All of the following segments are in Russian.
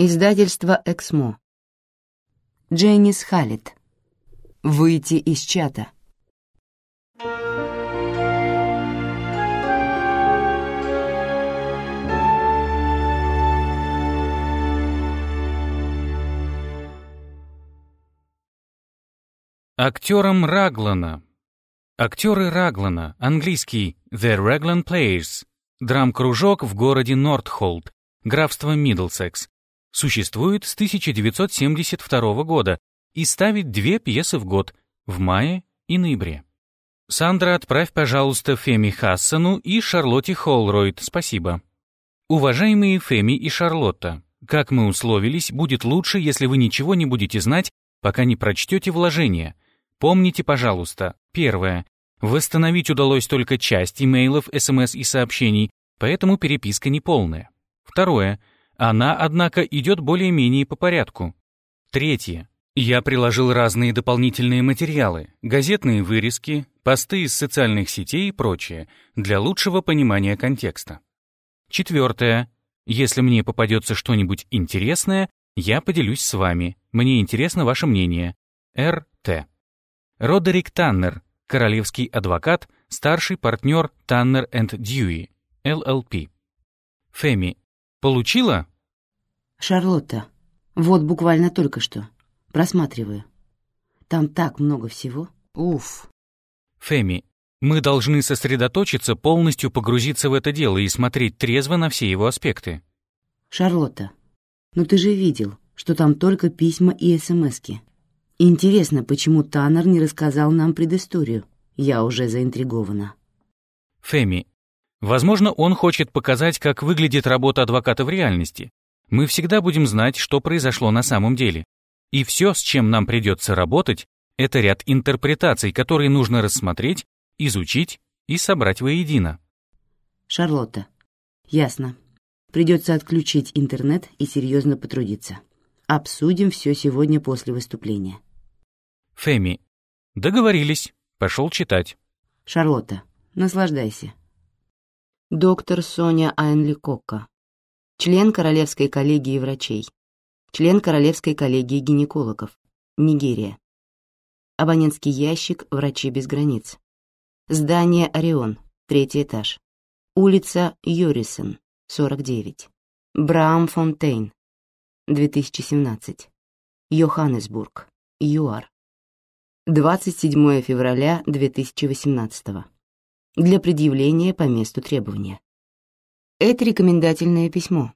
Издательство «Эксмо». Дженнис Халит. Выйти из чата. Актерам Раглана. Актеры Раглана, английский The Raglan Players, драм-кружок в городе Нортхолд, графство Миддлсекс, существует с 1972 года и ставит две пьесы в год, в мае и ноябре. Сандра, отправь, пожалуйста, Феми Хассану и Шарлотте Холройд, спасибо. Уважаемые Феми и Шарлотта, как мы условились, будет лучше, если вы ничего не будете знать, пока не прочтете вложение. Помните, пожалуйста, первое. Восстановить удалось только часть имейлов, СМС и сообщений, поэтому переписка неполная. Второе. Она, однако, идет более-менее по порядку. Третье. Я приложил разные дополнительные материалы, газетные вырезки, посты из социальных сетей и прочее, для лучшего понимания контекста. Четвертое. Если мне попадется что-нибудь интересное, я поделюсь с вами. Мне интересно ваше мнение. Р.Т. Родерик Таннер, королевский адвокат, старший партнер Таннер энд Дьюи, ЛЛП. Феми, получила? Шарлотта. Вот буквально только что. Просматриваю. Там так много всего. Уф. Феми, мы должны сосредоточиться, полностью погрузиться в это дело и смотреть трезво на все его аспекты. Шарлотта, ну ты же видел, что там только письма и смски. Интересно, почему Таннер не рассказал нам предысторию. Я уже заинтригована. Феми, возможно, он хочет показать, как выглядит работа адвоката в реальности. Мы всегда будем знать, что произошло на самом деле. И все, с чем нам придется работать, это ряд интерпретаций, которые нужно рассмотреть, изучить и собрать воедино. Шарлотта. Ясно. Придется отключить интернет и серьезно потрудиться. Обсудим все сегодня после выступления. Феми. Договорились. Пошел читать. Шарлотта, наслаждайся. Доктор Соня Айнли Кокка. Член Королевской коллегии врачей. Член Королевской коллегии гинекологов. Нигерия. Абонентский ящик «Врачи без границ». Здание «Орион», третий этаж. Улица Йорисон, 49. Браамфонтейн, 2017. Йоханнесбург, ЮАР. 27 февраля 2018. Для предъявления по месту требования. Это рекомендательное письмо.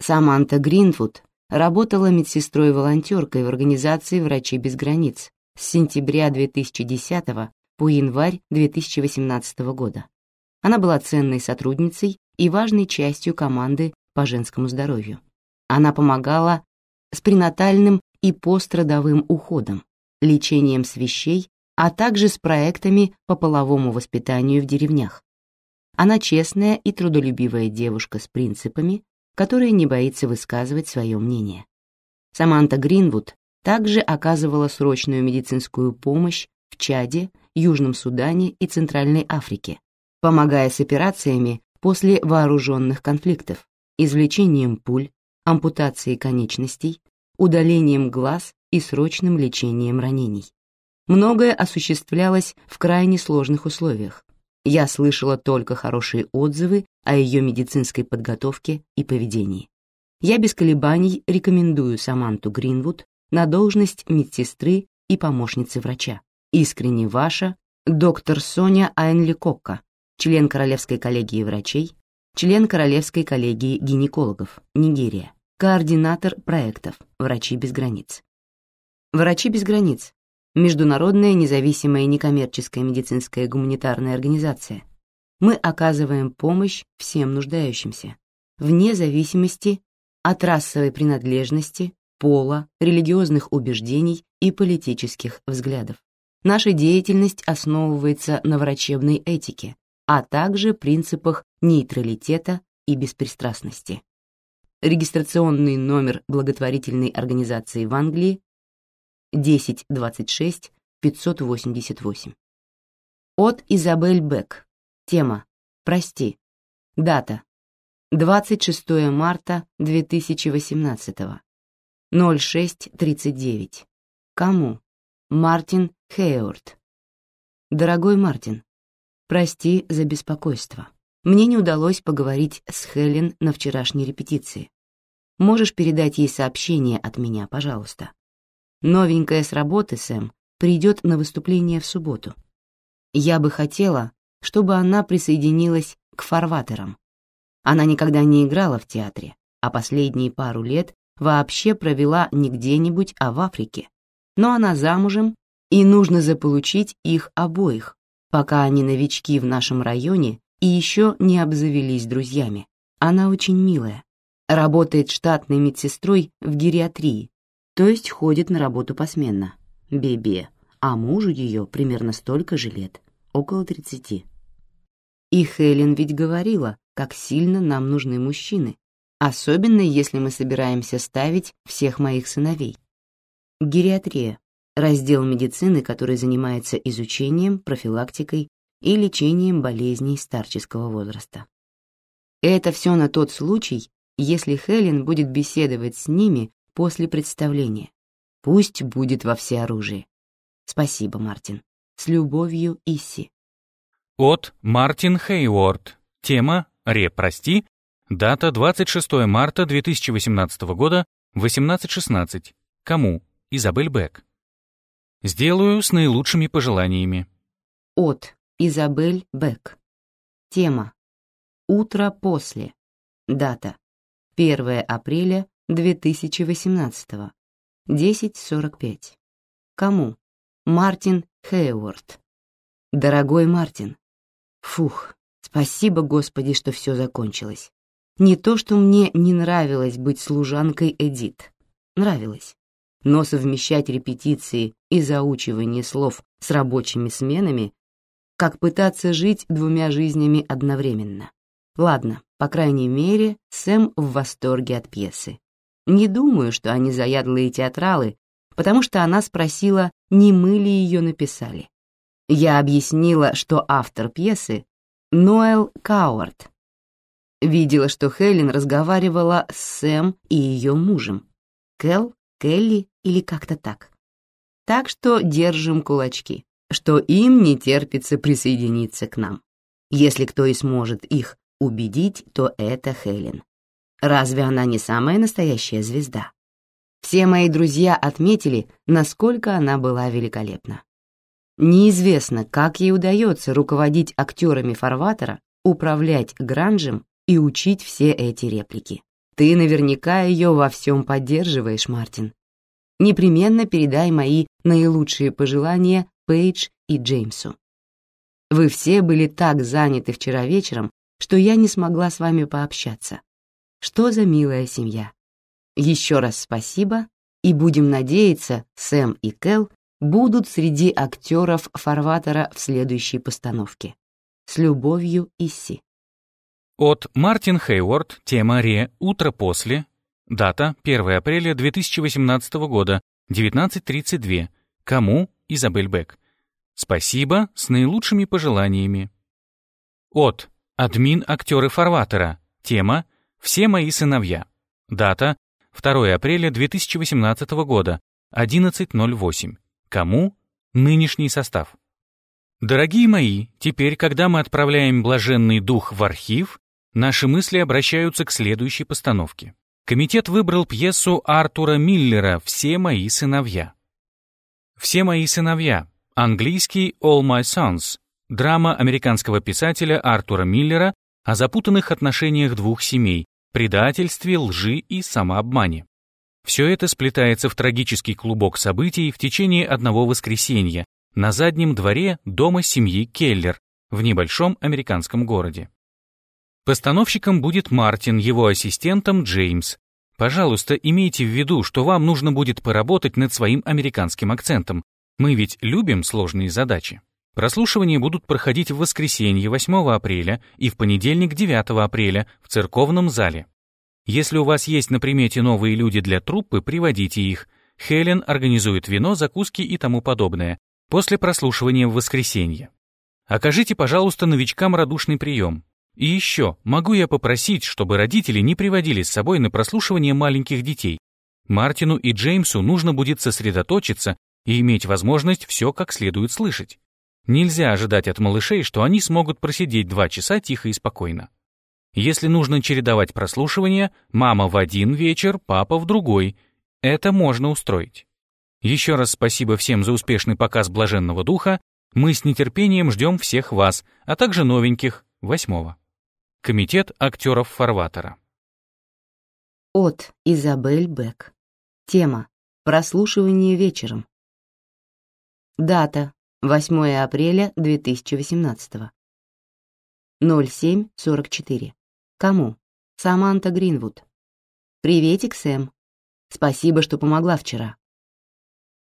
Саманта Гринвуд работала медсестрой-волонтеркой в организации «Врачи без границ» с сентября 2010 по январь 2018 года. Она была ценной сотрудницей и важной частью команды по женскому здоровью. Она помогала с пренатальным и пострадовым уходом, лечением свещей, а также с проектами по половому воспитанию в деревнях. Она честная и трудолюбивая девушка с принципами, которая не боится высказывать свое мнение. Саманта Гринвуд также оказывала срочную медицинскую помощь в Чаде, Южном Судане и Центральной Африке, помогая с операциями после вооруженных конфликтов, извлечением пуль, ампутацией конечностей, удалением глаз и срочным лечением ранений. Многое осуществлялось в крайне сложных условиях. Я слышала только хорошие отзывы о ее медицинской подготовке и поведении. Я без колебаний рекомендую Саманту Гринвуд на должность медсестры и помощницы врача. Искренне ваша, доктор Соня Айнли Кокка, член Королевской коллегии врачей, член Королевской коллегии гинекологов, Нигерия, координатор проектов «Врачи без границ». «Врачи без границ» — международная независимая некоммерческая медицинская гуманитарная организация. Мы оказываем помощь всем нуждающимся, вне зависимости от расовой принадлежности, пола, религиозных убеждений и политических взглядов. Наша деятельность основывается на врачебной этике, а также принципах нейтралитета и беспристрастности. Регистрационный номер благотворительной организации в Англии 1026 588. От Изабель Бек. Тема «Прости». Дата 26 марта 2018. 06.39. Кому? Мартин Хейорд. Дорогой Мартин, прости за беспокойство. Мне не удалось поговорить с Хелен на вчерашней репетиции. Можешь передать ей сообщение от меня, пожалуйста. Новенькая с работы, Сэм, придет на выступление в субботу. Я бы хотела, чтобы она присоединилась к фарватерам. Она никогда не играла в театре, а последние пару лет вообще провела не где-нибудь, а в Африке. Но она замужем, и нужно заполучить их обоих, пока они новички в нашем районе и еще не обзавелись друзьями. Она очень милая. Работает штатной медсестрой в гериатрии, то есть ходит на работу посменно. Бебе. А мужу ее примерно столько же лет, около тридцати. И Хелен ведь говорила, как сильно нам нужны мужчины, особенно если мы собираемся ставить всех моих сыновей. Гериатрия — раздел медицины, который занимается изучением, профилактикой и лечением болезней старческого возраста. Это все на тот случай, если Хелен будет беседовать с ними после представления. Пусть будет во всеоружии. Спасибо, Мартин. С любовью, Исси. От Мартин Хейворд. Тема «Ре, прости». Дата 26 марта 2018 года, 18.16. Кому? Изабель Бек. Сделаю с наилучшими пожеланиями. От Изабель Бек. Тема. Утро после. Дата. 1 апреля 2018. 10.45. Кому? Мартин Хейворд. Дорогой Мартин. Фух, спасибо, Господи, что все закончилось. Не то, что мне не нравилось быть служанкой Эдит. Нравилось. Но совмещать репетиции и заучивание слов с рабочими сменами как пытаться жить двумя жизнями одновременно. Ладно, по крайней мере, Сэм в восторге от пьесы. Не думаю, что они заядлые театралы, потому что она спросила, не мы ли ее написали. Я объяснила, что автор пьесы — Ноэл Кауарт. Видела, что Хелен разговаривала с Сэм и ее мужем. Кэл, Келли или как-то так. Так что держим кулачки что им не терпится присоединиться к нам. Если кто и сможет их убедить, то это Хелен. Разве она не самая настоящая звезда? Все мои друзья отметили, насколько она была великолепна. Неизвестно, как ей удается руководить актерами фарватера, управлять гранжем и учить все эти реплики. Ты наверняка ее во всем поддерживаешь, Мартин. Непременно передай мои наилучшие пожелания Пейдж и Джеймсу. Вы все были так заняты вчера вечером, что я не смогла с вами пообщаться. Что за милая семья. Еще раз спасибо, и будем надеяться, Сэм и Кэл будут среди актеров фарватера в следующей постановке. С любовью, Исси. От Мартин Хейворд, тема Ре «Утро после», дата 1 апреля 2018 года, 19.32. Кому? Изабель Бек. Спасибо, с наилучшими пожеланиями. От. Админ актеры фарватера. Тема «Все мои сыновья». Дата 2 апреля 2018 года, 11.08. Кому? Нынешний состав. Дорогие мои, теперь, когда мы отправляем блаженный дух в архив, наши мысли обращаются к следующей постановке. Комитет выбрал пьесу Артура Миллера «Все мои сыновья». «Все мои сыновья» — английский «All My Sons», драма американского писателя Артура Миллера о запутанных отношениях двух семей, предательстве, лжи и самообмане. Все это сплетается в трагический клубок событий в течение одного воскресенья на заднем дворе дома семьи Келлер в небольшом американском городе. Постановщиком будет Мартин, его ассистентом Джеймс, Пожалуйста, имейте в виду, что вам нужно будет поработать над своим американским акцентом. Мы ведь любим сложные задачи. Прослушивания будут проходить в воскресенье 8 апреля и в понедельник 9 апреля в церковном зале. Если у вас есть на примете новые люди для труппы, приводите их. Хелен организует вино, закуски и тому подобное после прослушивания в воскресенье. Окажите, пожалуйста, новичкам радушный прием. И еще, могу я попросить, чтобы родители не приводили с собой на прослушивание маленьких детей? Мартину и Джеймсу нужно будет сосредоточиться и иметь возможность все как следует слышать. Нельзя ожидать от малышей, что они смогут просидеть два часа тихо и спокойно. Если нужно чередовать прослушивание, мама в один вечер, папа в другой. Это можно устроить. Еще раз спасибо всем за успешный показ «Блаженного духа». Мы с нетерпением ждем всех вас, а также новеньких, восьмого. Комитет актеров Фарватера. От Изабель Бек. Тема «Прослушивание вечером». Дата 8 апреля 2018. 07.44. Кому? Саманта Гринвуд. Приветик, Сэм. Спасибо, что помогла вчера.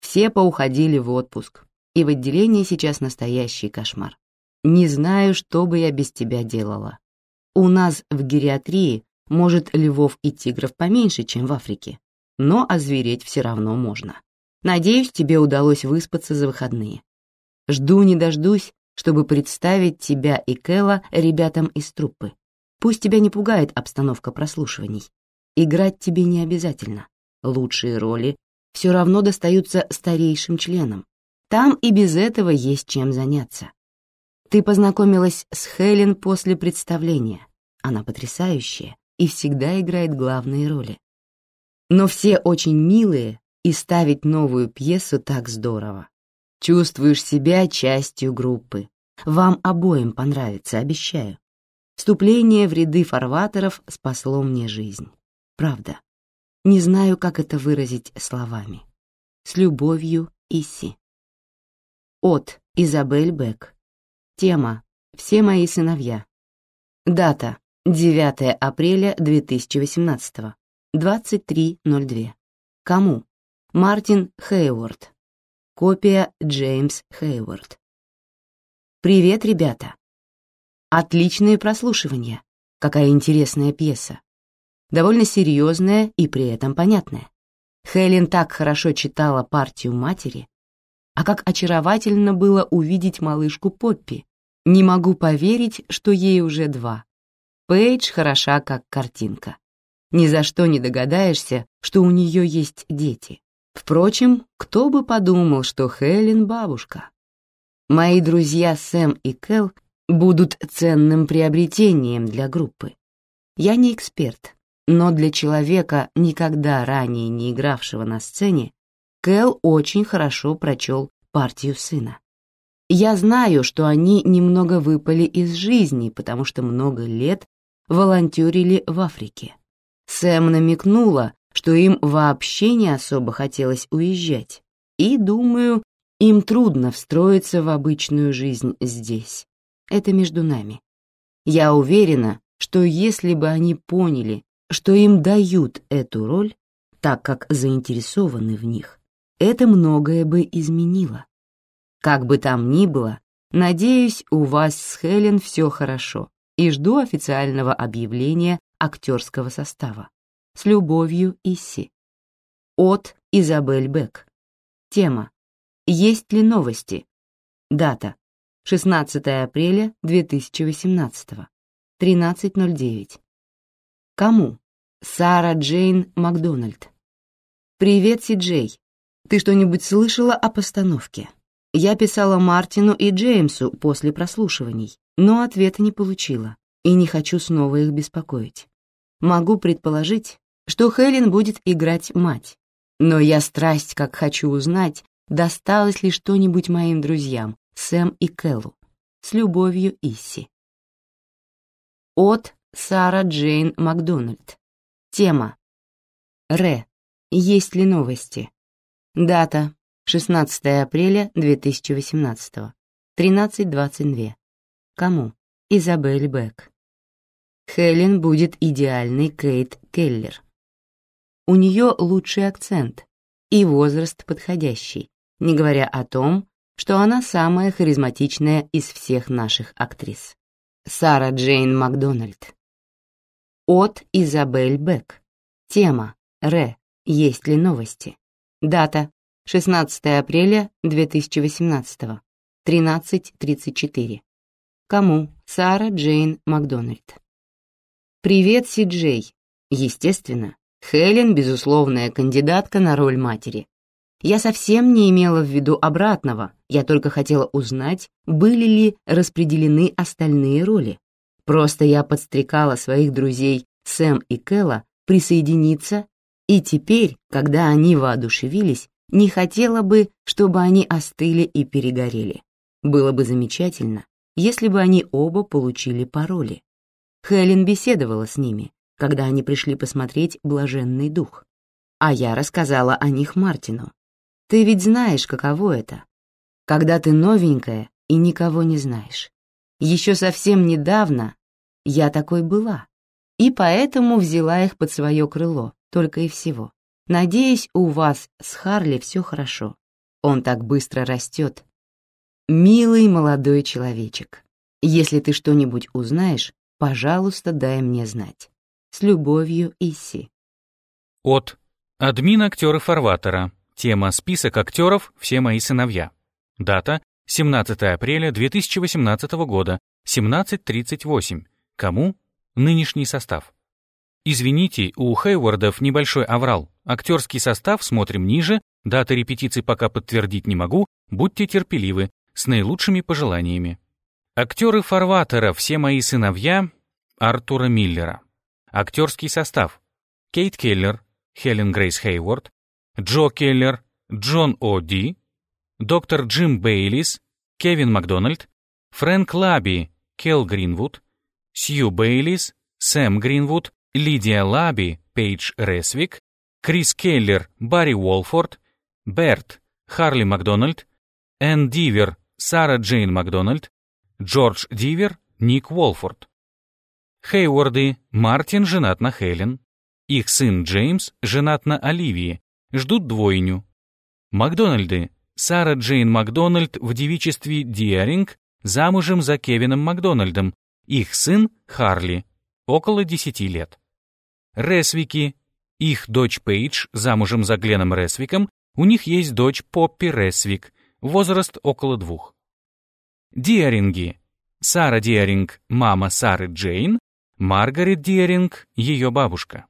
Все поуходили в отпуск, и в отделении сейчас настоящий кошмар. Не знаю, что бы я без тебя делала. У нас в гериатрии, может, львов и тигров поменьше, чем в Африке, но озвереть все равно можно. Надеюсь, тебе удалось выспаться за выходные. Жду не дождусь, чтобы представить тебя и Кэлла ребятам из труппы. Пусть тебя не пугает обстановка прослушиваний. Играть тебе не обязательно. Лучшие роли все равно достаются старейшим членам. Там и без этого есть чем заняться. Ты познакомилась с Хелен после представления. Она потрясающая и всегда играет главные роли. Но все очень милые, и ставить новую пьесу так здорово. Чувствуешь себя частью группы. Вам обоим понравится, обещаю. Вступление в ряды фарватеров спасло мне жизнь. Правда. Не знаю, как это выразить словами. С любовью, Исси. От Изабель Бек. Тема «Все мои сыновья». Дата 9 апреля 2018. 23.02. Кому? Мартин Хейворд. Копия Джеймс Хейворд. Привет, ребята. Отличные прослушивания. Какая интересная пьеса. Довольно серьезная и при этом понятная. Хелен так хорошо читала партию матери, а как очаровательно было увидеть малышку Поппи. Не могу поверить, что ей уже два. Пейдж хороша, как картинка. Ни за что не догадаешься, что у нее есть дети. Впрочем, кто бы подумал, что Хелен бабушка. Мои друзья Сэм и Кэл будут ценным приобретением для группы. Я не эксперт, но для человека, никогда ранее не игравшего на сцене, Кэл очень хорошо прочел партию сына. Я знаю, что они немного выпали из жизни, потому что много лет волонтерили в Африке. Сэм намекнула, что им вообще не особо хотелось уезжать, и, думаю, им трудно встроиться в обычную жизнь здесь. Это между нами. Я уверена, что если бы они поняли, что им дают эту роль, так как заинтересованы в них, это многое бы изменило. Как бы там ни было, надеюсь, у вас с Хелен все хорошо, и жду официального объявления актерского состава. С любовью, Исси. От Изабель Бек. Тема. Есть ли новости? Дата. 16 апреля 2018. 13.09. Кому? Сара Джейн Макдональд. Привет, Си Джей. Ты что-нибудь слышала о постановке? Я писала Мартину и Джеймсу после прослушиваний, но ответа не получила и не хочу снова их беспокоить. Могу предположить, что Хелен будет играть мать. Но я страсть как хочу узнать, досталось ли что-нибудь моим друзьям, Сэм и Кэллу. С любовью, Исси. От Сара Джейн Макдональд. Тема. Ре. Есть ли новости? Дата. 16 апреля 2018. 13.22. Кому? Изабель Бек. Хелен будет идеальный Кейт Келлер. У нее лучший акцент и возраст подходящий, не говоря о том, что она самая харизматичная из всех наших актрис. Сара Джейн Макдональд. От Изабель Бек. Тема Ре. Есть ли новости? Дата 16 апреля 2018. 13.34. Кому? Сара Джейн Макдональд. Привет, Си Джей. Естественно, Хелен — безусловная кандидатка на роль матери. Я совсем не имела в виду обратного, я только хотела узнать, были ли распределены остальные роли. Просто я подстрекала своих друзей Сэм и Кэлла присоединиться, и теперь, когда они воодушевились, не хотела бы, чтобы они остыли и перегорели. Было бы замечательно, если бы они оба получили пароли. Хелен беседовала с ними, когда они пришли посмотреть «Блаженный дух». А я рассказала о них Мартину. Ты ведь знаешь, каково это, когда ты новенькая и никого не знаешь. Еще совсем недавно я такой была, и поэтому взяла их под свое крыло, только и всего. Надеюсь, у вас с Харли все хорошо. Он так быстро растет. Милый молодой человечек, если ты что-нибудь узнаешь, пожалуйста, дай мне знать. С любовью, Исси. От. Админ актера Фарватера. Тема «Список актеров. Все мои сыновья». Дата 17 апреля 2018 года, 17.38. Кому? Нынешний состав. Извините, у Хейвардов небольшой аврал. Актерский состав смотрим ниже, даты репетиций пока подтвердить не могу, будьте терпеливы, с наилучшими пожеланиями. Актеры Фарватера «Все мои сыновья» Артура Миллера. Актерский состав. Кейт Келлер, Хелен Грейс Хейворд, Джо Келлер, Джон О. Ди, доктор Джим Бейлис, Кевин Макдональд, Фрэнк Лаби, Келл Гринвуд, Сью Бейлис, Сэм Гринвуд, Лидия Лаби, Пейдж Ресвик, Крис Келлер, Барри Уолфорд, Берт, Харли Макдональд, Энн Дивер, Сара Джейн Макдональд, Джордж Дивер, Ник Уолфорд. Хейворды, Мартин женат на Хелен. Их сын Джеймс женат на Оливии, ждут двойню. Макдональды, Сара Джейн Макдональд в девичестве Диаринг замужем за Кевином Макдональдом, их сын Харли, около 10 лет. Ресвики, их дочь Пейдж замужем за Гленом Ресвиком, у них есть дочь Поппи Ресвик, возраст около двух. Диаринги, Сара Диаринг, мама Сары Джейн, Маргарет Диеринг, ее бабушка.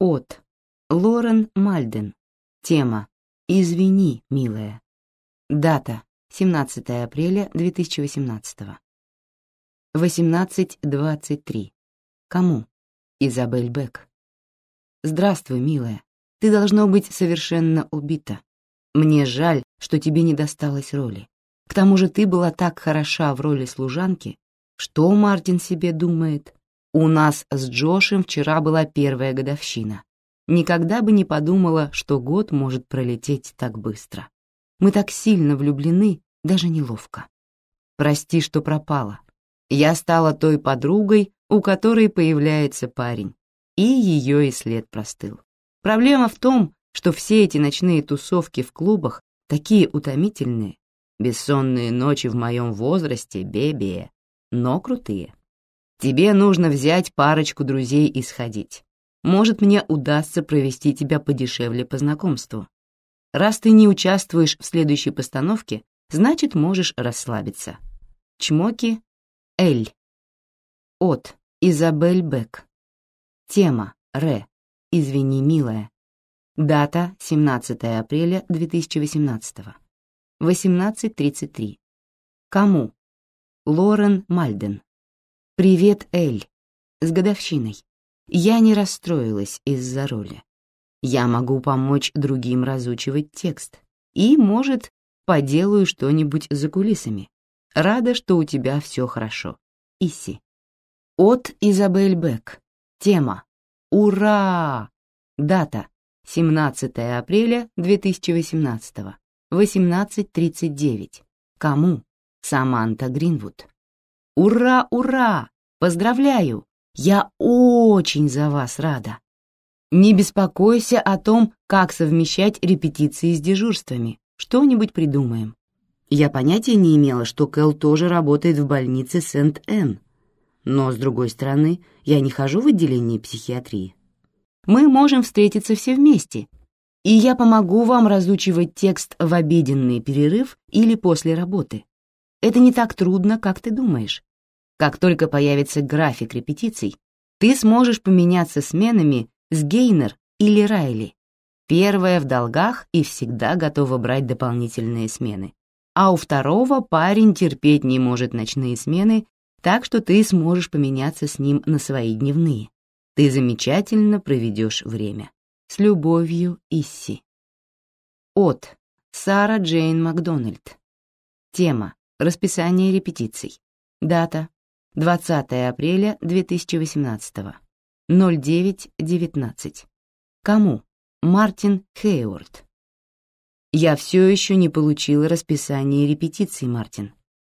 От. Лорен Мальден. Тема. Извини, милая. Дата. 17 апреля 2018. 18.23. Кому? Изабель Бек. Здравствуй, милая. Ты должно быть совершенно убита. Мне жаль, что тебе не досталось роли. К тому же ты была так хороша в роли служанки. Что Мартин себе думает? У нас с Джошем вчера была первая годовщина. Никогда бы не подумала, что год может пролететь так быстро. Мы так сильно влюблены, даже неловко. Прости, что пропала. Я стала той подругой, у которой появляется парень, и ее и след простыл. Проблема в том, что все эти ночные тусовки в клубах такие утомительные, бессонные ночи в моем возрасте, бебе, но крутые. Тебе нужно взять парочку друзей и сходить. Может, мне удастся провести тебя подешевле по знакомству. Раз ты не участвуешь в следующей постановке, значит, можешь расслабиться. Чмоки. Эль. От. Изабель Бек. Тема. Ре. Извини, милая. Дата 17 апреля 2018. 18.33. Кому? Лорен Мальден. «Привет, Эль. С годовщиной. Я не расстроилась из-за роли. Я могу помочь другим разучивать текст. И, может, поделаю что-нибудь за кулисами. Рада, что у тебя все хорошо. Иси». От Изабель Бек. Тема. Ура! Дата. 17 апреля 2018. 18.39. Кому? Саманта Гринвуд. Ура, ура! Поздравляю! Я очень за вас рада. Не беспокойся о том, как совмещать репетиции с дежурствами. Что-нибудь придумаем. Я понятия не имела, что Кэл тоже работает в больнице Сент-Энн. Но, с другой стороны, я не хожу в отделение психиатрии. Мы можем встретиться все вместе, и я помогу вам разучивать текст в обеденный перерыв или после работы. Это не так трудно, как ты думаешь. Как только появится график репетиций, ты сможешь поменяться сменами с Гейнер или Райли. Первая в долгах и всегда готова брать дополнительные смены. А у второго парень терпеть не может ночные смены, так что ты сможешь поменяться с ним на свои дневные. Ты замечательно проведешь время. С любовью, Исси. От Сара Джейн Макдональд. Тема. Расписание репетиций. Дата. 20 апреля 2018. 09.19. Кому? Мартин Хейворд. Я все еще не получила расписание репетиций, Мартин.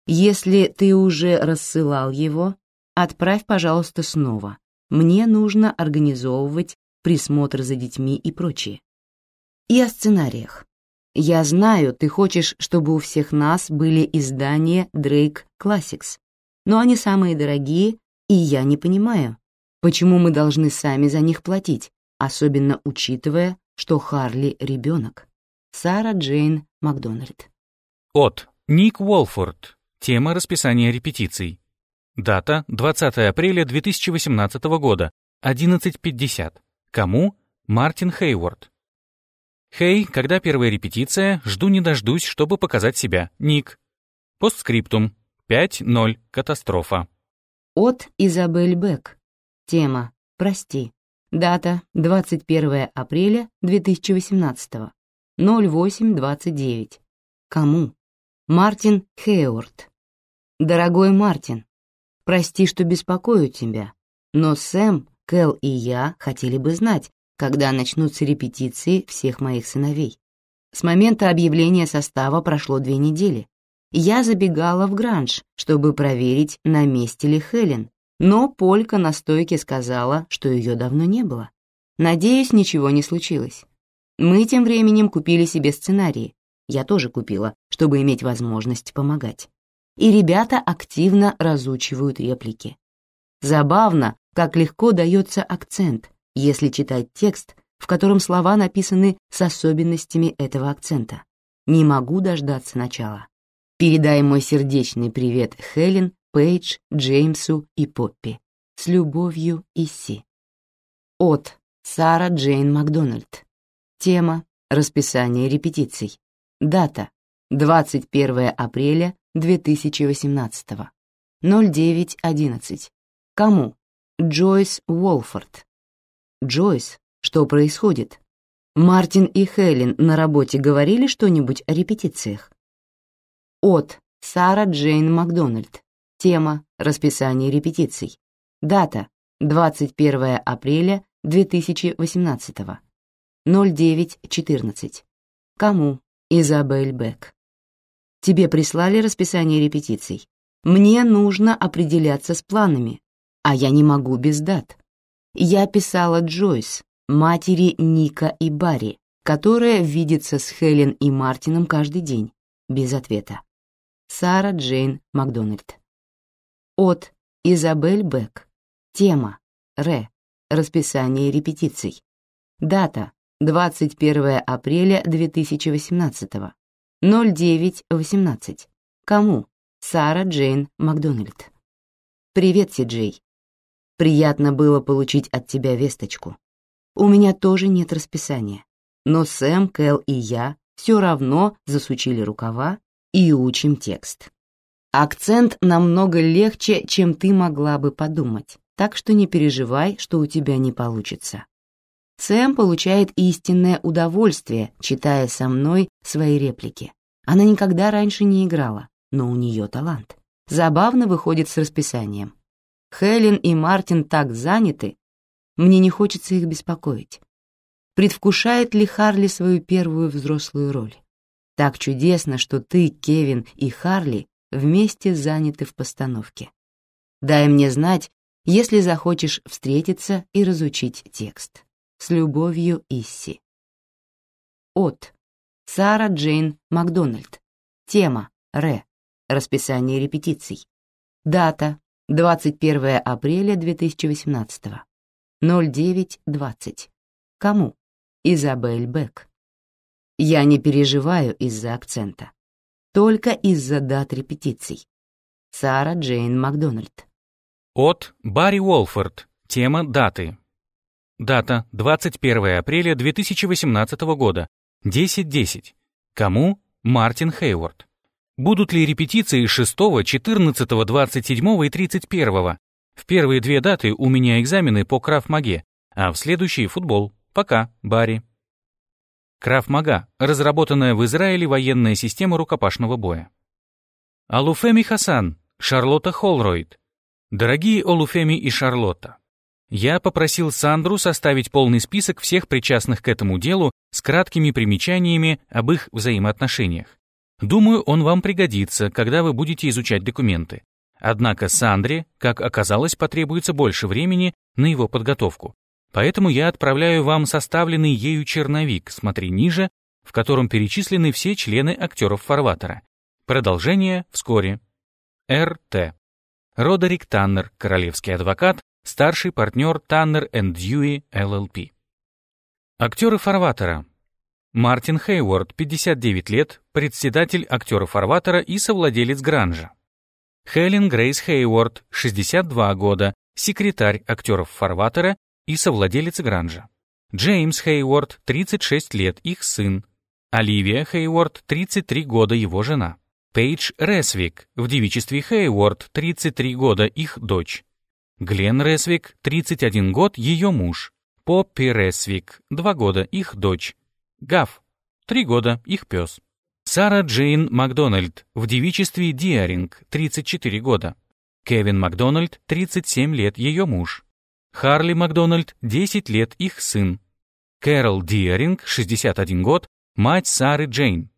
Если ты уже рассылал его, отправь, пожалуйста, снова. Мне нужно организовывать присмотр за детьми и прочее. И о сценариях. Я знаю, ты хочешь, чтобы у всех нас были издания Drake Classics, но они самые дорогие, и я не понимаю, почему мы должны сами за них платить, особенно учитывая, что Харли — ребенок. Сара Джейн Макдональд. От Ник Уолфорд. Тема расписания репетиций. Дата 20 апреля 2018 года, 11.50. Кому? Мартин Хейворд. Хей, когда первая репетиция, жду не дождусь, чтобы показать себя. Ник. Постскриптум. 5.0. Катастрофа. От Изабель Бек. Тема «Прости». Дата 21 апреля 2018. 08.29. Кому? Мартин Хейворд. Дорогой Мартин, прости, что беспокою тебя, но Сэм, Кэл и я хотели бы знать, когда начнутся репетиции всех моих сыновей. С момента объявления состава прошло две недели. Я забегала в Гранж, чтобы проверить, на месте ли Хелен, но Полька на стойке сказала, что ее давно не было. Надеюсь, ничего не случилось. Мы тем временем купили себе сценарии. Я тоже купила, чтобы иметь возможность помогать. И ребята активно разучивают реплики. Забавно, как легко дается акцент, если читать текст, в котором слова написаны с особенностями этого акцента. Не могу дождаться начала. Передай мой сердечный привет Хелен, Пейдж, Джеймсу и Поппи. С любовью, Исси. От Сара Джейн Макдональд. Тема «Расписание репетиций». Дата 21 апреля 2018. 09.11. Кому? Джойс Уолфорд. Джойс, что происходит? Мартин и Хелен на работе говорили что-нибудь о репетициях? От Сара Джейн Макдональд. Тема «Расписание репетиций». Дата 21 апреля 2018. 09.14. Кому? Изабель Бек. Тебе прислали расписание репетиций. Мне нужно определяться с планами, а я не могу без дат. Я писала Джойс, матери Ника и Барри, которая видится с Хелен и Мартином каждый день, без ответа. Сара Джейн Макдональд. От Изабель Бек. Тема. Ре. Расписание репетиций. Дата. 21 апреля 2018. 09.18. Кому? Сара Джейн Макдональд. Привет, Си-Джей. Приятно было получить от тебя весточку. У меня тоже нет расписания, но Сэм, Кэл и я все равно засучили рукава и учим текст. Акцент намного легче, чем ты могла бы подумать, так что не переживай, что у тебя не получится. Сэм получает истинное удовольствие, читая со мной свои реплики. Она никогда раньше не играла, но у нее талант. Забавно выходит с расписанием. Хелен и Мартин так заняты, мне не хочется их беспокоить. Предвкушает ли Харли свою первую взрослую роль? Так чудесно, что ты, Кевин и Харли вместе заняты в постановке. Дай мне знать, если захочешь встретиться и разучить текст. С любовью, Исси. От. Сара Джейн Макдональд. Тема. Ре. Расписание репетиций. Дата. 21 апреля 2018. 09.20. Кому? Изабель Бек. Я не переживаю из-за акцента. Только из-за дат репетиций. Сара Джейн Макдональд. От Барри Уолфорд. Тема даты. Дата 21 апреля 2018 года. 10.10. Кому? Мартин Хейворд. Будут ли репетиции 6, 14, 27 и 31? В первые две даты у меня экзамены по крафмаге, а в следующие футбол. Пока, Барри. Крафмага – разработанная в Израиле военная система рукопашного боя. Алуфеми Хасан, Шарлотта Холройд. Дорогие Олуфеми и Шарлотта, я попросил Сандру составить полный список всех причастных к этому делу с краткими примечаниями об их взаимоотношениях. Думаю, он вам пригодится, когда вы будете изучать документы. Однако Сандре, как оказалось, потребуется больше времени на его подготовку. Поэтому я отправляю вам составленный ею черновик, смотри ниже, в котором перечислены все члены актеров фарватера. Продолжение вскоре. Р.Т. Родерик Таннер, королевский адвокат, старший партнер Таннер энд Дьюи, ЛЛП. Актеры фарватера. Мартин Хейворд, 59 лет, председатель актеров фарватера и совладелец Гранжа. Хелен Грейс Хейворд, 62 года, секретарь актеров фарватера и совладелец Гранжа. Джеймс Хейворд, 36 лет, их сын. Оливия Хейворд, 33 года, его жена. Пейдж Ресвик, в девичестве Хейворд, 33 года, их дочь. Глен Ресвик, 31 год, ее муж. Поппи Ресвик, 2 года, их дочь. Гав, 3 года, их пес. Сара Джейн Макдональд, в девичестве Диаринг, 34 года. Кевин Макдональд, 37 лет, ее муж. Харли Макдональд, 10 лет, их сын. Кэрол Диаринг, 61 год, мать Сары Джейн.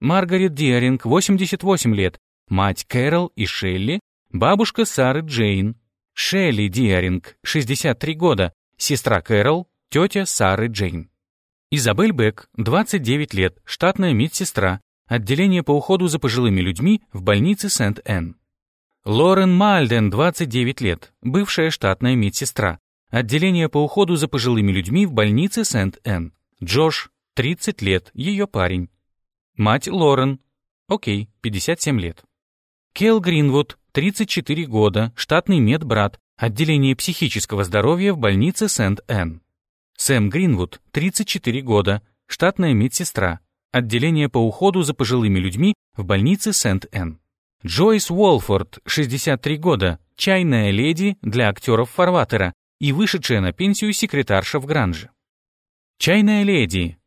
Маргарет Диаринг, 88 лет, мать Кэрол и Шелли, бабушка Сары Джейн. Шелли Диаринг, 63 года, сестра Кэрол, тетя Сары Джейн. Изабель Бек, 29 лет, штатная медсестра, Отделение по уходу за пожилыми людьми в больнице Сент-Энн. Лорен Мальден, 29 лет, бывшая штатная медсестра. Отделение по уходу за пожилыми людьми в больнице Сент-Энн. Джош, 30 лет, ее парень. Мать Лорен, окей, 57 лет. Кел Гринвуд, 34 года, штатный медбрат, отделение психического здоровья в больнице Сент-Энн. Сэм Гринвуд, 34 года, штатная медсестра, отделение по уходу за пожилыми людьми в больнице Сент-Энн. Джойс Уолфорд, 63 года, чайная леди для актеров фарватера и вышедшая на пенсию секретарша в Гранже. Чайная леди,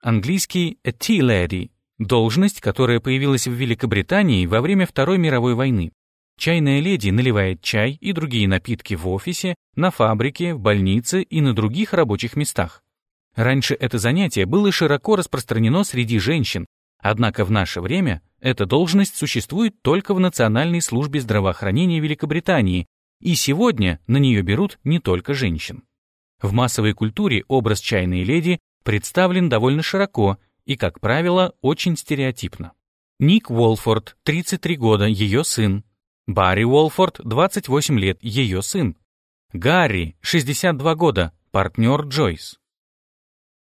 английский a tea lady, должность, которая появилась в Великобритании во время Второй мировой войны. Чайная леди наливает чай и другие напитки в офисе, на фабрике, в больнице и на других рабочих местах. Раньше это занятие было широко распространено среди женщин, однако в наше время эта должность существует только в Национальной службе здравоохранения Великобритании, и сегодня на нее берут не только женщин. В массовой культуре образ чайной леди представлен довольно широко и, как правило, очень стереотипно. Ник Уолфорд, 33 года, ее сын. Барри Уолфорд, 28 лет, ее сын. Гарри, 62 года, партнер Джойс.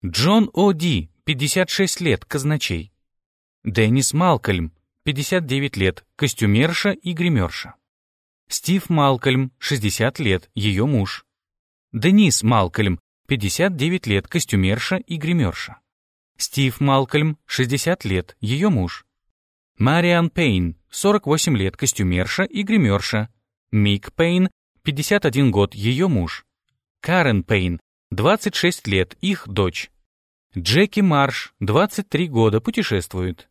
Джон О'Ди, 56 лет, казначей. Деннис Малкольм, 59 лет, костюмерша и гримерша. Стив Малкольм, 60 лет, ее муж. Денис Малкольм, 59 лет, костюмерша и гримерша. Стив Малкольм, 60 лет, ее муж. Мариан Пейн, 48 лет, костюмерша и гримерша. Мик Пейн, 51 год, ее муж. Карен Пейн, 26 лет, их дочь. Джеки Марш, 23 года, путешествует.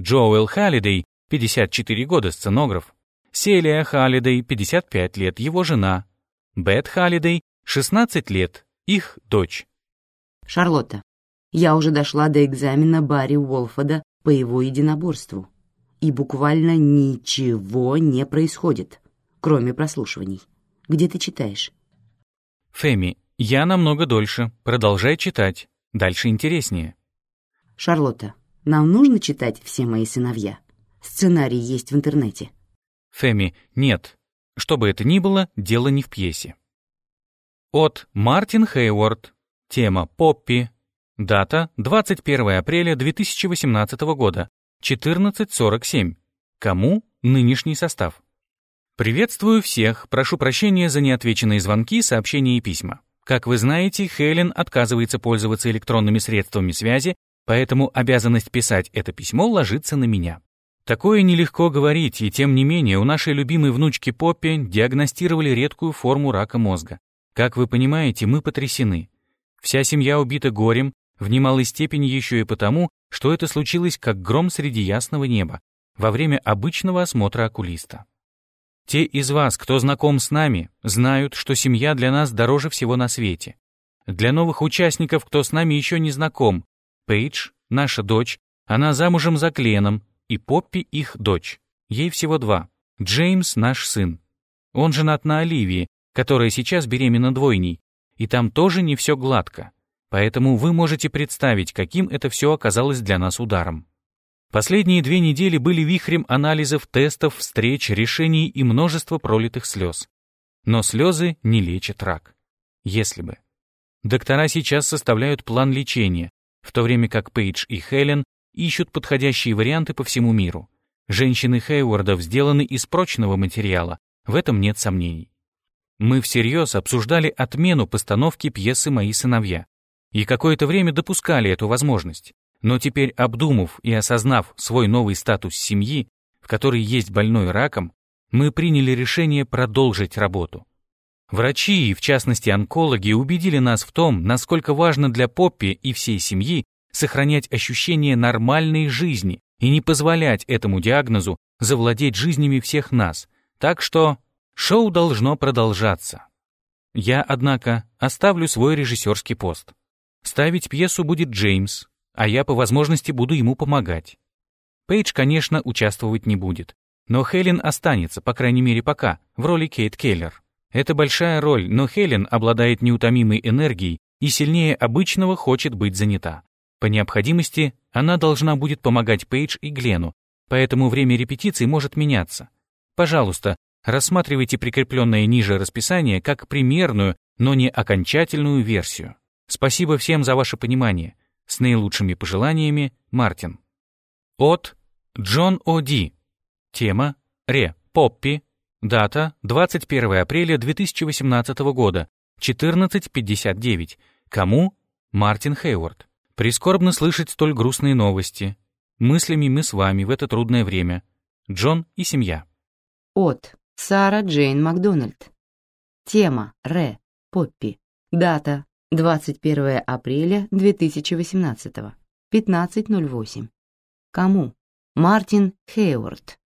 Джоэл Халлидей, 54 года, сценограф. Селия Халлидей, 55 лет, его жена. Бет Халлидей, 16 лет, их дочь. Шарлотта, я уже дошла до экзамена Барри Уолфода по его единоборству. И буквально ничего не происходит, кроме прослушиваний. Где ты читаешь? Фэми, я намного дольше. Продолжай читать. Дальше интереснее. Шарлотта, нам нужно читать «Все мои сыновья». Сценарий есть в интернете. Фэми, нет. Что бы это ни было, дело не в пьесе. От Мартин Хейворд. Тема «Поппи». Дата 21 апреля 2018 года. 14.47. Кому нынешний состав? Приветствую всех, прошу прощения за неотвеченные звонки, сообщения и письма. Как вы знаете, Хелен отказывается пользоваться электронными средствами связи, поэтому обязанность писать это письмо ложится на меня. Такое нелегко говорить, и тем не менее у нашей любимой внучки Поппи диагностировали редкую форму рака мозга. Как вы понимаете, мы потрясены. Вся семья убита горем, в немалой степени еще и потому, что это случилось как гром среди ясного неба, во время обычного осмотра окулиста. Те из вас, кто знаком с нами, знают, что семья для нас дороже всего на свете. Для новых участников, кто с нами еще не знаком, Пейдж, наша дочь, она замужем за Кленом, и Поппи их дочь. Ей всего два. Джеймс наш сын. Он женат на Оливии, которая сейчас беременна двойней, и там тоже не все гладко. Поэтому вы можете представить, каким это все оказалось для нас ударом. Последние две недели были вихрем анализов, тестов, встреч, решений и множество пролитых слез. Но слезы не лечат рак. Если бы. Доктора сейчас составляют план лечения, в то время как Пейдж и Хелен ищут подходящие варианты по всему миру. Женщины Хейвордов сделаны из прочного материала, в этом нет сомнений. Мы всерьез обсуждали отмену постановки пьесы «Мои сыновья» и какое-то время допускали эту возможность. Но теперь, обдумав и осознав свой новый статус семьи, в которой есть больной раком, мы приняли решение продолжить работу. Врачи, и в частности онкологи, убедили нас в том, насколько важно для Поппи и всей семьи сохранять ощущение нормальной жизни и не позволять этому диагнозу завладеть жизнями всех нас. Так что шоу должно продолжаться. Я, однако, оставлю свой режиссерский пост. Ставить пьесу будет Джеймс, а я по возможности буду ему помогать. Пейдж, конечно, участвовать не будет, но Хелен останется, по крайней мере пока, в роли Кейт Келлер. Это большая роль, но Хелен обладает неутомимой энергией и сильнее обычного хочет быть занята. По необходимости она должна будет помогать Пейдж и Глену, поэтому время репетиций может меняться. Пожалуйста, рассматривайте прикрепленное ниже расписание как примерную, но не окончательную версию. Спасибо всем за ваше понимание. С наилучшими пожеланиями, Мартин. От Джон О'Ди. Тема Ре. Поппи. Дата 21 апреля 2018 года. 14.59. Кому? Мартин Хейворд. Прискорбно слышать столь грустные новости. Мыслями мы с вами в это трудное время. Джон и семья. От Сара Джейн Макдональд. Тема Ре. Поппи. Дата 21 апреля 2018. 15.08. Кому? Мартин Хейворд.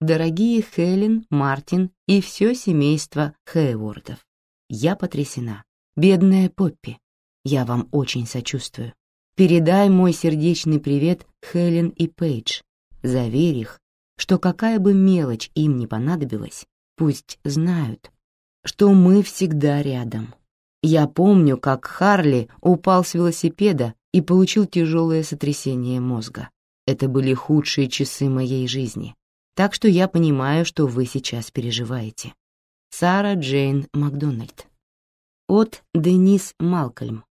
Дорогие Хелен, Мартин и все семейство Хейвордов. Я потрясена. Бедная Поппи. Я вам очень сочувствую. Передай мой сердечный привет Хелен и Пейдж. Заверь их, что какая бы мелочь им не понадобилась, пусть знают, что мы всегда рядом. Я помню, как Харли упал с велосипеда и получил тяжелое сотрясение мозга. Это были худшие часы моей жизни. Так что я понимаю, что вы сейчас переживаете. Сара Джейн Макдональд. От Денис Малкольм.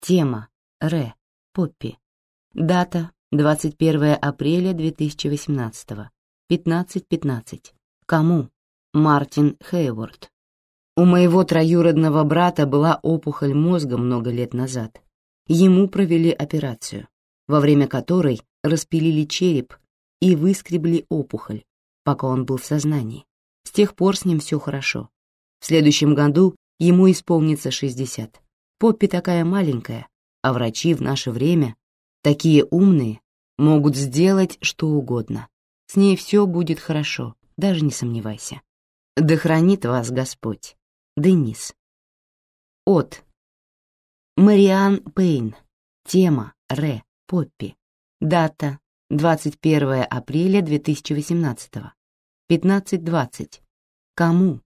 Тема Ре. Поппи. Дата 21 апреля 2018. 15.15. Кому? Мартин Хейворд. У моего троюродного брата была опухоль мозга много лет назад. Ему провели операцию, во время которой распилили череп и выскребли опухоль, пока он был в сознании. С тех пор с ним все хорошо. В следующем году ему исполнится 60. Поппи такая маленькая, а врачи в наше время, такие умные, могут сделать что угодно. С ней все будет хорошо, даже не сомневайся. Да хранит вас Господь. Денис. От. Мариан Пейн. Тема Ре. Поппи. Дата 21 апреля 2018. 15.20. Кому?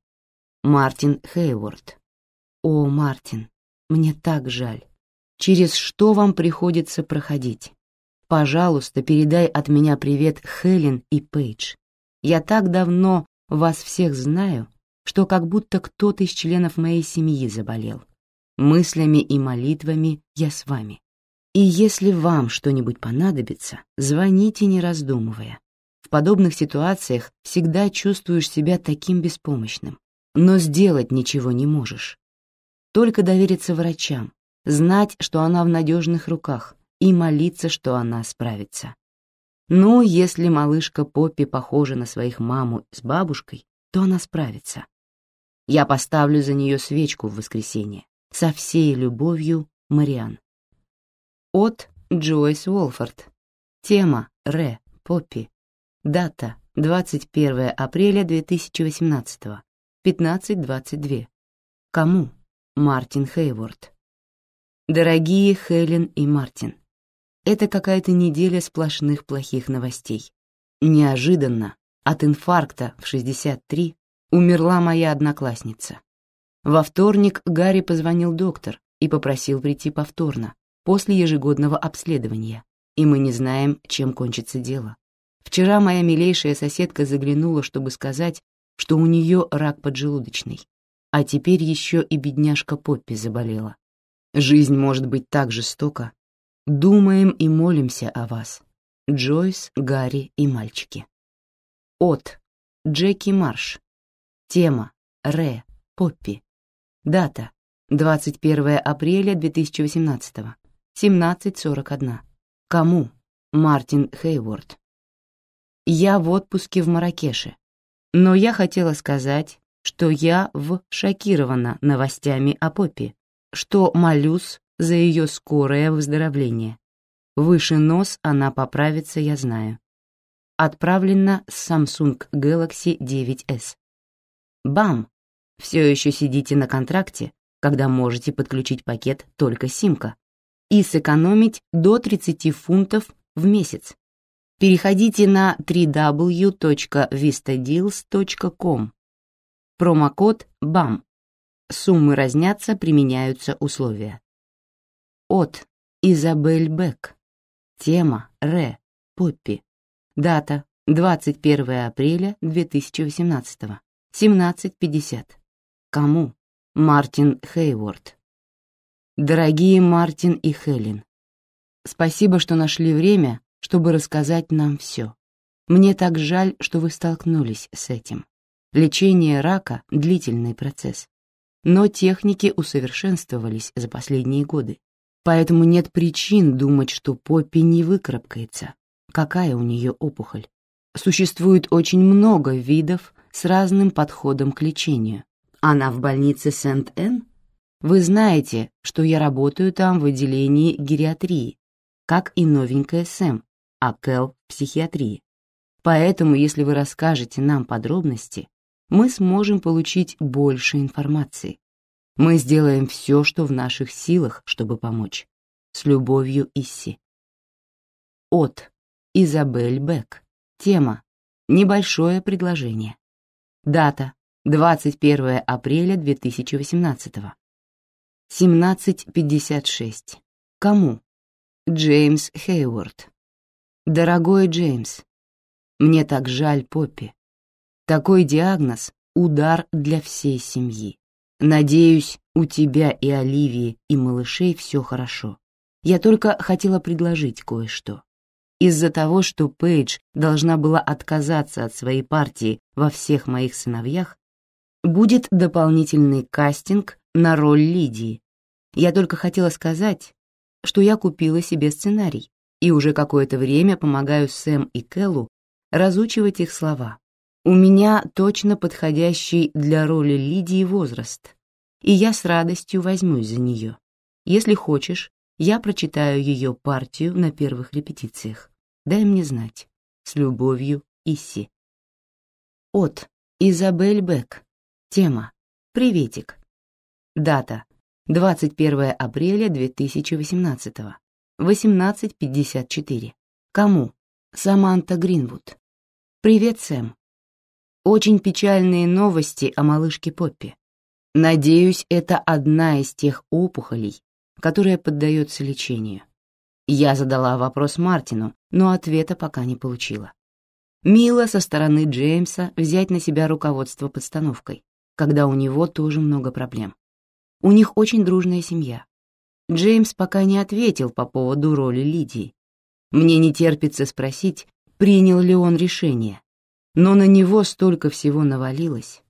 Мартин Хейворд. О, Мартин, мне так жаль через что вам приходится проходить. Пожалуйста, передай от меня привет Хелен и Пейдж. Я так давно вас всех знаю, что как будто кто-то из членов моей семьи заболел. Мыслями и молитвами я с вами. И если вам что-нибудь понадобится, звоните, не раздумывая. В подобных ситуациях всегда чувствуешь себя таким беспомощным, но сделать ничего не можешь. Только довериться врачам, знать, что она в надежных руках, и молиться, что она справится. Ну, если малышка Поппи похожа на своих маму с бабушкой, то она справится. Я поставлю за нее свечку в воскресенье. Со всей любовью, Мариан. От Джойс Уолфорд. Тема Ре, Поппи. Дата 21 апреля 2018. 15.22. Кому? Мартин Хейворд. Дорогие Хелен и Мартин, это какая-то неделя сплошных плохих новостей. Неожиданно, от инфаркта в 63, умерла моя одноклассница. Во вторник Гарри позвонил доктор и попросил прийти повторно, после ежегодного обследования, и мы не знаем, чем кончится дело. Вчера моя милейшая соседка заглянула, чтобы сказать, что у нее рак поджелудочный, а теперь еще и бедняжка Поппи заболела. Жизнь может быть так жестока. Думаем и молимся о вас. Джойс, Гарри и мальчики. От. Джеки Марш. Тема. Ре. Поппи. Дата. 21 апреля 2018. 17.41. Кому? Мартин Хейворд. Я в отпуске в Маракеше. Но я хотела сказать, что я в шокирована новостями о Поппи, что молюсь за ее скорое выздоровление. Выше нос она поправится, я знаю. Отправлено с Samsung Galaxy 9s. Бам! Все еще сидите на контракте, когда можете подключить пакет только симка и сэкономить до 30 фунтов в месяц. Переходите на www.vistadeals.com. Промокод BAM. Суммы разнятся, применяются условия. От Изабель Бек. Тема Ре. Поппи. Дата 21 апреля 2018. 17.50. Кому? Мартин Хейворд. Дорогие Мартин и Хелен, спасибо, что нашли время, чтобы рассказать нам все. Мне так жаль, что вы столкнулись с этим. Лечение рака — длительный процесс. Но техники усовершенствовались за последние годы. Поэтому нет причин думать, что Поппи не выкарабкается. Какая у нее опухоль? Существует очень много видов с разным подходом к лечению. Она в больнице Сент-Энн? Вы знаете, что я работаю там в отделении гериатрии, как и новенькая Сэм, а Кэл психиатрии. Поэтому, если вы расскажете нам подробности, мы сможем получить больше информации. Мы сделаем все, что в наших силах, чтобы помочь. С любовью, Исси. От Изабель Бек. Тема «Небольшое предложение». Дата 21 апреля 2018. 17.56. Кому? Джеймс Хейворд. Дорогой Джеймс, мне так жаль Поппи. Такой диагноз — удар для всей семьи. Надеюсь, у тебя и Оливии, и малышей все хорошо. Я только хотела предложить кое-что. Из-за того, что Пейдж должна была отказаться от своей партии во всех моих сыновьях, будет дополнительный кастинг на роль Лидии. Я только хотела сказать, что я купила себе сценарий и уже какое-то время помогаю Сэм и Кэллу разучивать их слова. У меня точно подходящий для роли Лидии возраст, и я с радостью возьмусь за нее. Если хочешь, я прочитаю ее партию на первых репетициях. Дай мне знать. С любовью, Исси. От Изабель Бек. Тема «Приветик». Дата 21 апреля 2018. 18.54. Кому? Саманта Гринвуд. Привет, Сэм. Очень печальные новости о малышке Поппи. Надеюсь, это одна из тех опухолей, которая поддается лечению. Я задала вопрос Мартину, но ответа пока не получила. Мило со стороны Джеймса взять на себя руководство подстановкой когда у него тоже много проблем. У них очень дружная семья. Джеймс пока не ответил по поводу роли Лидии. Мне не терпится спросить, принял ли он решение, но на него столько всего навалилось.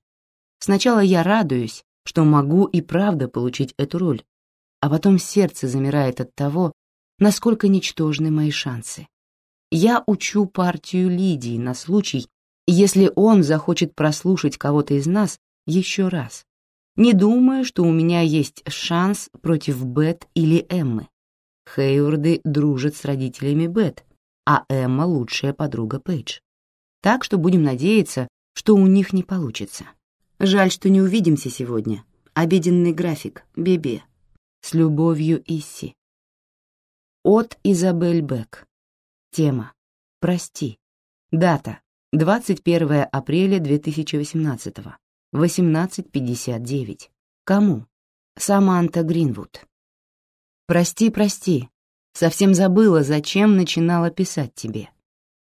Сначала я радуюсь, что могу и правда получить эту роль, а потом сердце замирает от того, насколько ничтожны мои шансы. Я учу партию Лидии на случай, если он захочет прослушать кого-то из нас еще раз. Не думаю, что у меня есть шанс против Бет или Эммы. Хейворды дружат с родителями Бет, а Эмма — лучшая подруга Пейдж. Так что будем надеяться, что у них не получится. Жаль, что не увидимся сегодня. Обеденный график, Бебе. С любовью, Исси. От Изабель Бек. Тема. Прости. Дата. 21 апреля 2018. 18.59. Кому? Саманта Гринвуд. Прости, прости. Совсем забыла, зачем начинала писать тебе.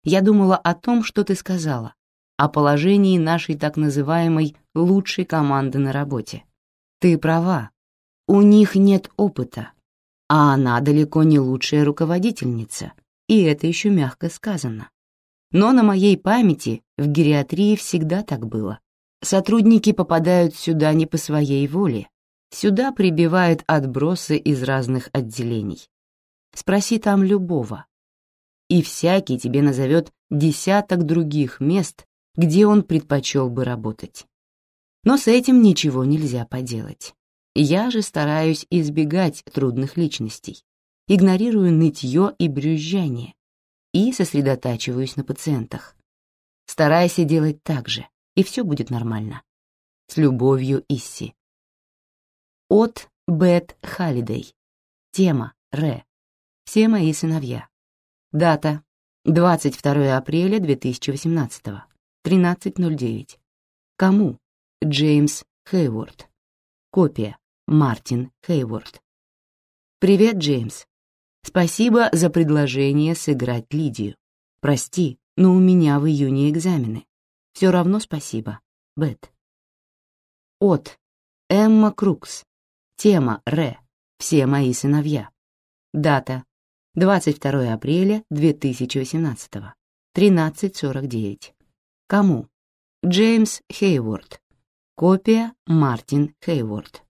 Я думала о том, что ты сказала, о положении нашей так называемой лучшей команды на работе. Ты права. У них нет опыта, а она далеко не лучшая руководительница, и это еще мягко сказано. Но на моей памяти в гериатрии всегда так было. Сотрудники попадают сюда не по своей воле. Сюда прибивают отбросы из разных отделений. Спроси там любого. И всякий тебе назовет десяток других мест, где он предпочел бы работать. Но с этим ничего нельзя поделать. Я же стараюсь избегать трудных личностей, игнорирую нытье и брюзжание и сосредотачиваюсь на пациентах. Старайся делать так же, и все будет нормально. С любовью, Исси. От Бет Халидей. Тема Ре. Все мои сыновья. Дата 22 апреля 2018. 13.09. Кому? Джеймс Хейворд. Копия. Мартин Хейворд. Привет, Джеймс. Спасибо за предложение сыграть Лидию. Прости, но у меня в июне экзамены. Все равно спасибо. Бет. От. Эмма Крукс. Тема Ре. Все мои сыновья. Дата. 22 апреля 2018. 13.49. Кому? Джеймс Хейворд. Копия Мартин Хейворд.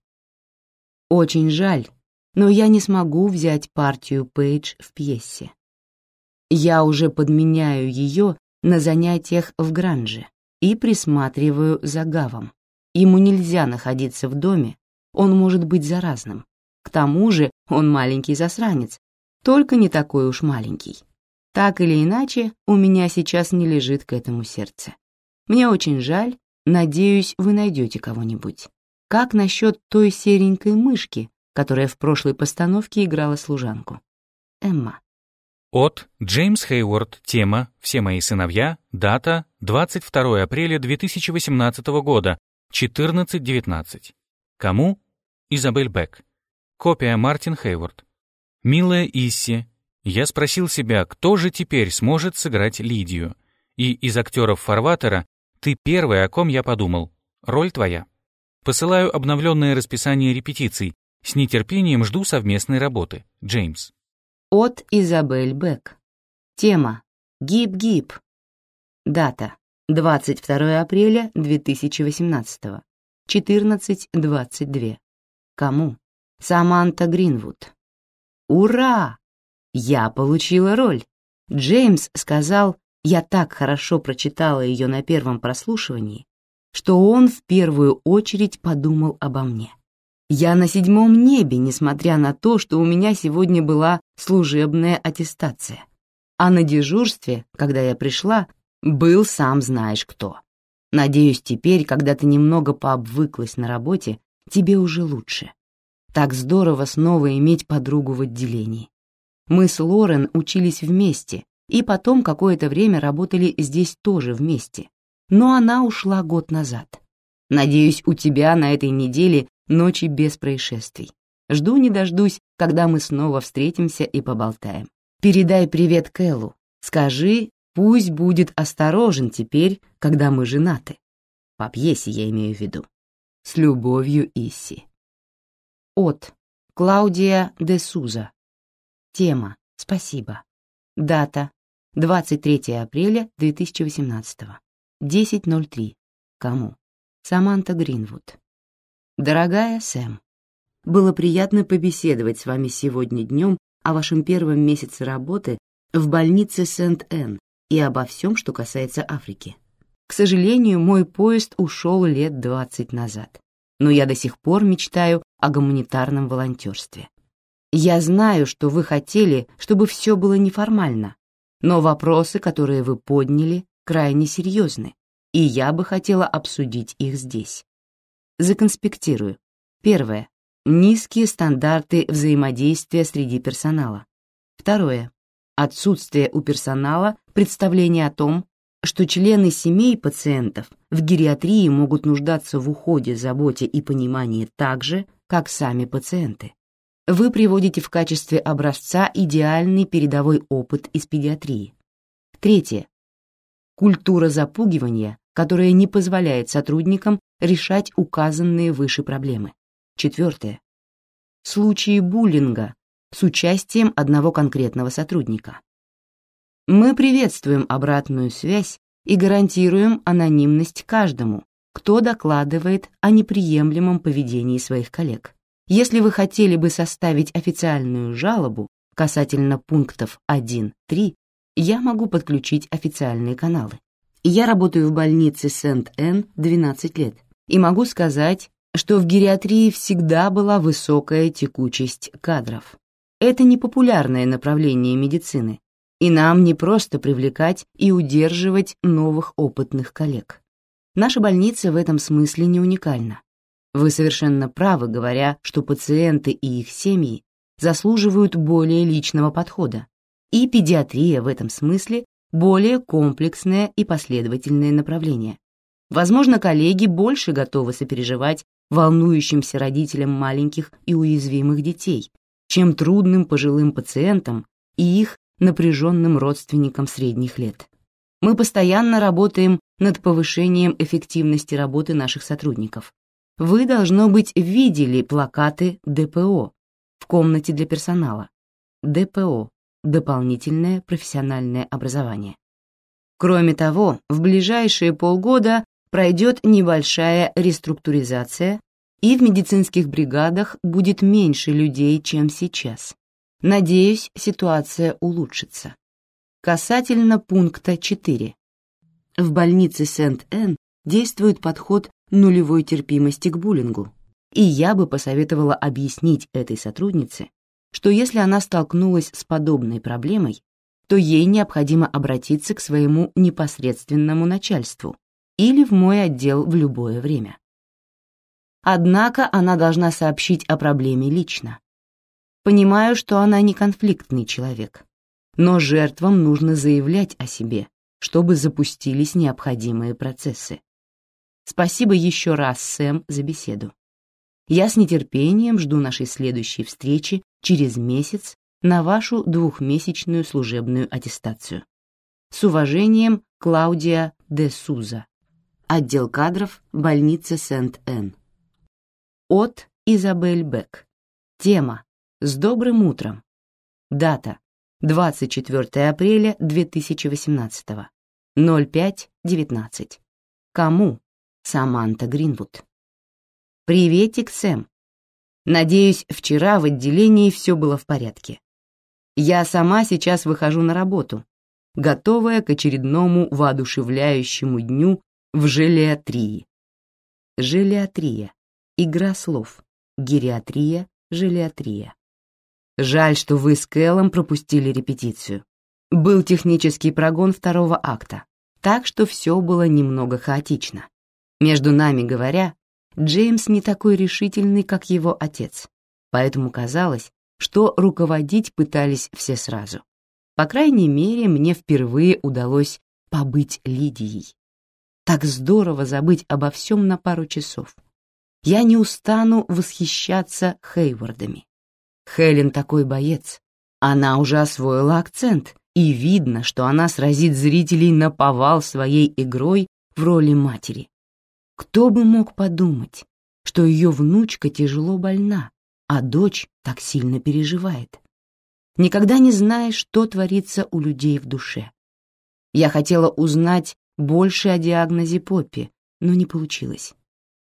Очень жаль, но я не смогу взять партию Пейдж в пьесе. Я уже подменяю ее на занятиях в Гранже и присматриваю за Гавом. Ему нельзя находиться в доме, он может быть заразным. К тому же он маленький засранец, только не такой уж маленький. Так или иначе, у меня сейчас не лежит к этому сердце. Мне очень жаль, надеюсь, вы найдете кого-нибудь. Как насчет той серенькой мышки, которая в прошлой постановке играла служанку? Эмма. От Джеймс Хейворд. Тема «Все мои сыновья». Дата 22 апреля 2018 года. 14.19. Кому? Изабель Бек. Копия Мартин Хейворд. Милая Исси, я спросил себя, кто же теперь сможет сыграть Лидию. И из актеров Фарватера ты первый, о ком я подумал. Роль твоя. Посылаю обновленное расписание репетиций. С нетерпением жду совместной работы. Джеймс. От Изабель Бек. Тема «Гип-гип». Дата 22 апреля 2018. 14.22. Кому? Саманта Гринвуд. Ура! Я получила роль. Джеймс сказал, я так хорошо прочитала ее на первом прослушивании, что он в первую очередь подумал обо мне. Я на седьмом небе, несмотря на то, что у меня сегодня была служебная аттестация. А на дежурстве, когда я пришла, был сам знаешь кто. Надеюсь, теперь, когда ты немного пообвыклась на работе, тебе уже лучше. Так здорово снова иметь подругу в отделении. Мы с Лорен учились вместе, и потом какое-то время работали здесь тоже вместе. Но она ушла год назад. Надеюсь, у тебя на этой неделе ночи без происшествий. Жду не дождусь, когда мы снова встретимся и поболтаем. Передай привет Кэллу. Скажи, пусть будет осторожен теперь, когда мы женаты. По пьесе я имею в виду. С любовью, Исси. От. Клаудия де Суза. Тема. Спасибо. Дата. 23 апреля 2018. 10.03. Кому? Саманта Гринвуд. Дорогая Сэм, было приятно побеседовать с вами сегодня днем о вашем первом месяце работы в больнице Сент-Энн и обо всем, что касается Африки. К сожалению, мой поезд ушел лет 20 назад, но я до сих пор мечтаю о гуманитарном волонтерстве. Я знаю, что вы хотели, чтобы все было неформально, но вопросы, которые вы подняли, крайне серьезны, и я бы хотела обсудить их здесь. Законспектирую. Первое. Низкие стандарты взаимодействия среди персонала. Второе. Отсутствие у персонала представления о том, что члены семей пациентов в гериатрии могут нуждаться в уходе, заботе и понимании так же, как сами пациенты. Вы приводите в качестве образца идеальный передовой опыт из педиатрии. Третье. Культура запугивания, которая не позволяет сотрудникам решать указанные выше проблемы. Четвертое. Случаи буллинга с участием одного конкретного сотрудника. Мы приветствуем обратную связь и гарантируем анонимность каждому, кто докладывает о неприемлемом поведении своих коллег. Если вы хотели бы составить официальную жалобу касательно пунктов 1.3, я могу подключить официальные каналы. Я работаю в больнице Сент-Энн 12 лет и могу сказать, что в гериатрии всегда была высокая текучесть кадров. Это непопулярное направление медицины, и нам не просто привлекать и удерживать новых опытных коллег. Наша больница в этом смысле не уникальна. Вы совершенно правы, говоря, что пациенты и их семьи заслуживают более личного подхода, и педиатрия в этом смысле более комплексное и последовательное направление. Возможно, коллеги больше готовы сопереживать волнующимся родителям маленьких и уязвимых детей, чем трудным пожилым пациентам и их напряженным родственникам средних лет. Мы постоянно работаем над повышением эффективности работы наших сотрудников, вы, должно быть, видели плакаты ДПО в комнате для персонала. ДПО – дополнительное профессиональное образование. Кроме того, в ближайшие полгода пройдет небольшая реструктуризация, и в медицинских бригадах будет меньше людей, чем сейчас. Надеюсь, ситуация улучшится. Касательно пункта 4. В больнице Сент-Энн действует подход нулевой терпимости к буллингу, и я бы посоветовала объяснить этой сотруднице, что если она столкнулась с подобной проблемой, то ей необходимо обратиться к своему непосредственному начальству или в мой отдел в любое время. Однако она должна сообщить о проблеме лично. Понимаю, что она не конфликтный человек, но жертвам нужно заявлять о себе, чтобы запустились необходимые процессы. Спасибо еще раз, Сэм, за беседу. Я с нетерпением жду нашей следующей встречи через месяц на вашу двухмесячную служебную аттестацию. С уважением, Клаудия де Суза. Отдел кадров, больница Сент-Энн. От Изабель Бек. Тема «С добрым утром». Дата 24 апреля 2018. 05.19. Кому? Саманта Гринвуд. «Приветик, Сэм. Надеюсь, вчера в отделении все было в порядке. Я сама сейчас выхожу на работу, готовая к очередному воодушевляющему дню в желеатрии. Желеатрия. Игра слов. Гериатрия, желеатрия. Жаль, что вы с Кэллом пропустили репетицию. Был технический прогон второго акта, так что все было немного хаотично. Между нами говоря, Джеймс не такой решительный, как его отец, поэтому казалось, что руководить пытались все сразу. По крайней мере, мне впервые удалось побыть Лидией. Так здорово забыть обо всем на пару часов. Я не устану восхищаться Хейвардами. Хелен такой боец. Она уже освоила акцент, и видно, что она сразит зрителей на повал своей игрой в роли матери. Кто бы мог подумать, что ее внучка тяжело больна, а дочь так сильно переживает. Никогда не знаешь, что творится у людей в душе. Я хотела узнать больше о диагнозе Поппи, но не получилось.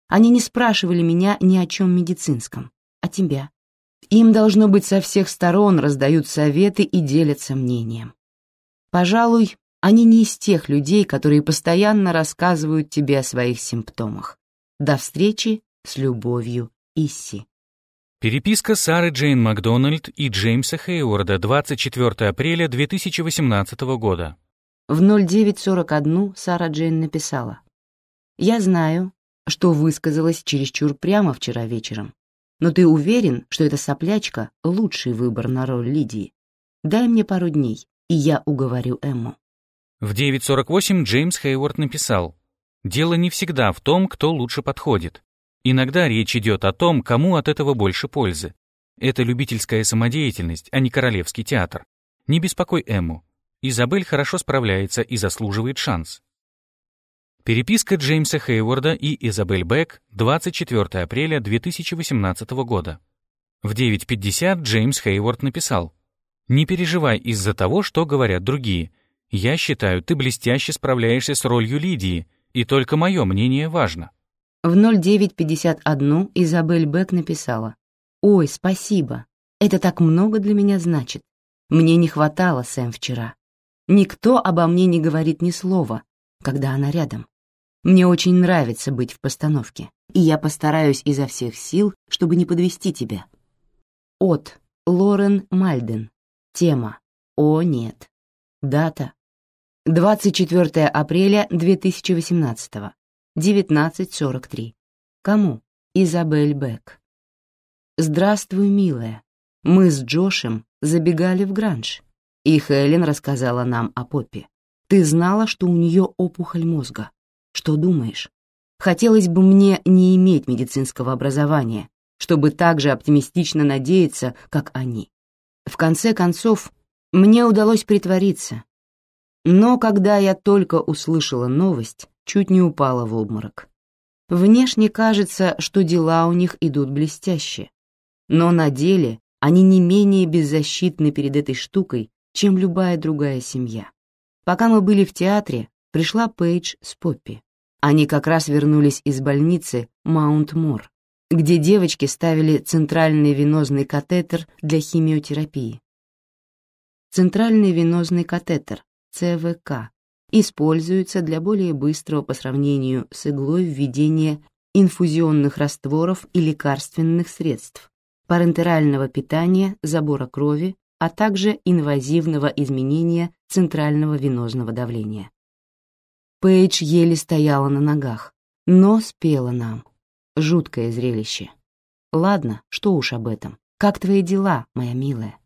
Они не спрашивали меня ни о чем медицинском, а тебя. Им, должно быть, со всех сторон раздают советы и делятся мнением. Пожалуй, они не из тех людей, которые постоянно рассказывают тебе о своих симптомах. До встречи с любовью, Исси. Переписка Сары Джейн Макдональд и Джеймса Хейворда 24 апреля 2018 года. В 09.41 Сара Джейн написала. «Я знаю, что высказалась чересчур прямо вчера вечером, но ты уверен, что эта соплячка — лучший выбор на роль Лидии? Дай мне пару дней, и я уговорю Эмму». В 9.48 Джеймс Хейворд написал, «Дело не всегда в том, кто лучше подходит. Иногда речь идет о том, кому от этого больше пользы. Это любительская самодеятельность, а не королевский театр. Не беспокой Эмму. Изабель хорошо справляется и заслуживает шанс. Переписка Джеймса Хейворда и Изабель Бек 24 апреля 2018 года. В 9.50 Джеймс Хейворд написал «Не переживай из-за того, что говорят другие. Я считаю, ты блестяще справляешься с ролью Лидии, и только мое мнение важно». В 09.51 Изабель Бек написала «Ой, спасибо, это так много для меня значит. Мне не хватало Сэм вчера. Никто обо мне не говорит ни слова, когда она рядом. Мне очень нравится быть в постановке, и я постараюсь изо всех сил, чтобы не подвести тебя. От Лорен Мальден. Тема «О, нет». Дата 24 апреля 2018 19.43. Кому? Изабель Бек. «Здравствуй, милая. Мы с Джошем забегали в Гранж, и Хелен рассказала нам о Поппи. Ты знала, что у нее опухоль мозга. Что думаешь? Хотелось бы мне не иметь медицинского образования, чтобы так же оптимистично надеяться, как они. В конце концов, мне удалось притвориться. Но когда я только услышала новость, чуть не упала в обморок. Внешне кажется, что дела у них идут блестяще. Но на деле они не менее беззащитны перед этой штукой, чем любая другая семья. Пока мы были в театре, пришла Пейдж с Поппи. Они как раз вернулись из больницы Маунт-Мор, где девочки ставили центральный венозный катетер для химиотерапии. Центральный венозный катетер, ЦВК, используется для более быстрого по сравнению с иглой введения инфузионных растворов и лекарственных средств, парентерального питания, забора крови, а также инвазивного изменения центрального венозного давления. Пейдж еле стояла на ногах, но спела нам. Жуткое зрелище. Ладно, что уж об этом. Как твои дела, моя милая?